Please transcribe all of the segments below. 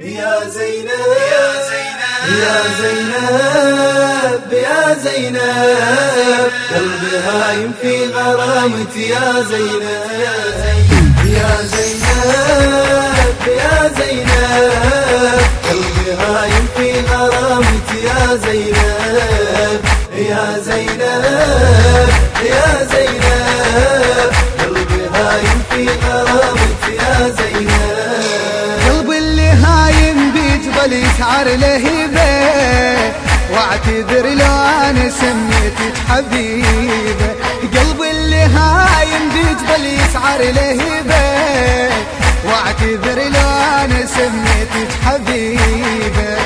يا زينب يا زينب. يا زينب يا زينب. قلبي هايم في غرامك يا زينب. يا زينب يا زينب. قلبي هايم في غرامك يا زينب. يا زينب يا زينب. قلبي هايم في غرامك بيجبل يشعر لهيبه واعتذر لو أنا سميتك حبيبه. قلبي اللي هايم بيجبل يشعر لهيبه واعتذر لو أنا سميتك حبيبه.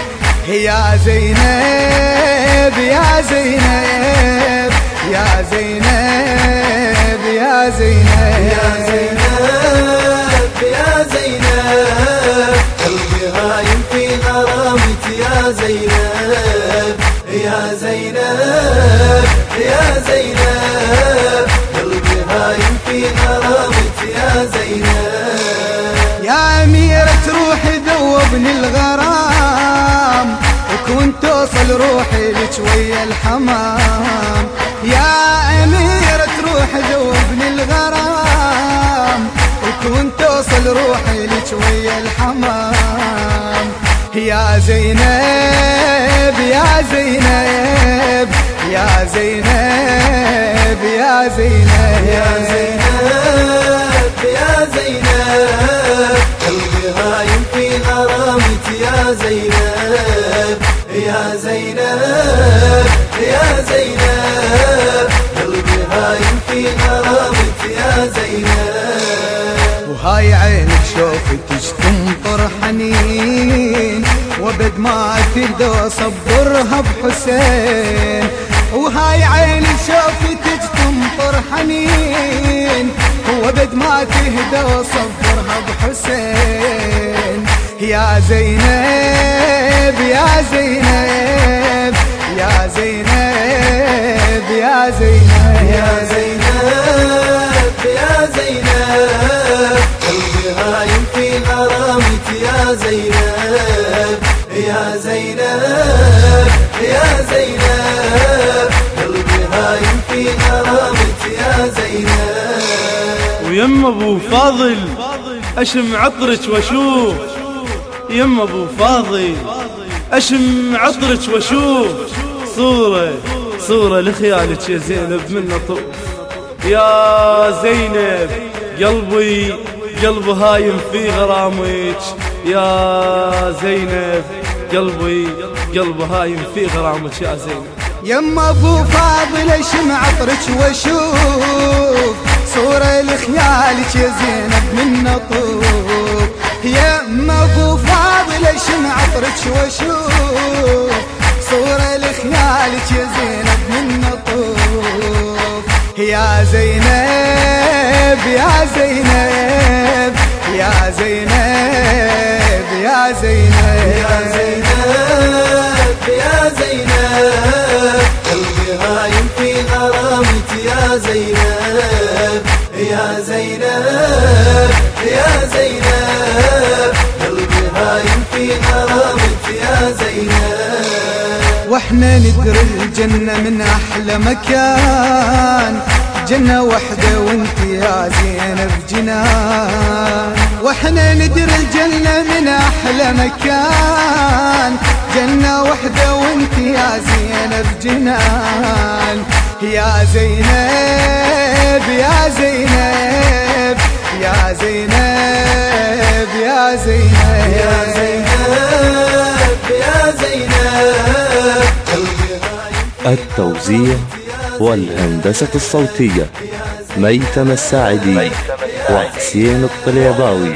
يا زينب يا زينب يا زينب يا زينب يا زينب يا زينب زينب يا زينب يا زينب قلبي هايم في غرامك يا زينب. يا أميرة روحي ذوبني الغرام وكنت توصل روحي لك ويا الحمام. يا أميرة روحي ذوبني الغرام وكنت توصل روحي لك ويا الحمام. يا زينب يا زينب يا زينب يا زينب. يا زينب يا زينب قلبي هايم في غرامك. يا زينب يا زينب يا زينب. تهدى اصبرها بحسين وهاي عينك شوفتك تنطر حنين وبد ما تهدى اصبرها بحسين يا زينب يا زينب يا زينب يا زينب. يا زينب يا زينب قلبي هايم في غرامك يا زينب. يا زينب يا زينب قلبي هايم في غرامك يا زينب. ويم أبو فاضل أشم عطرك وأشوف. يم أبو فاضل أشم عطرك وأشوف. صورة صورة لخيالك يا زينب من اطوف يا زينب قلبي قلبي هايم في غرامك. يا زينب قلبي قلبي هايم في غرامك يا زينب يما أبو فاضل اشم عطرك وأشوف صورة لخيالك يا زينب من نطوف. يما أبو فاضل اشم عطرك وأشوف صورة لخيالك يا زينب من نطوف. يا زينب يا زينب يا زينب يا زينب يا زينب. يا زينب قلبي هايم في غرامك يا زينب. يا زينب يا زينب قلبي هايم في غرامك يا زينب. وإحنا ندري الجنة من أحلى مكان. جنة وحدة وانت يا زينب جنان. وإحنا ندري الجنة من أحلى مكان. جنة وحدة وانت يا زينب جنان. يا زينب يا زينب يا زينب يا زينب. يا زينب يا زينب. التوزيع والهندسة الصوتية ميتم الساعدي. وحسين الطليباوي.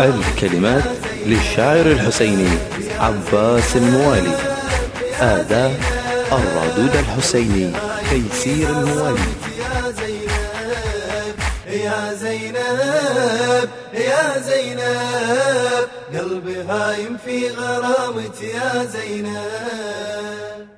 الكلمات للشاعر الحسيني عباس الموالي. آداء الردود الحسيني تيسير الموالي. يا زينب يا زينب يا زينب قلبي هايم في غرامك يا زينب.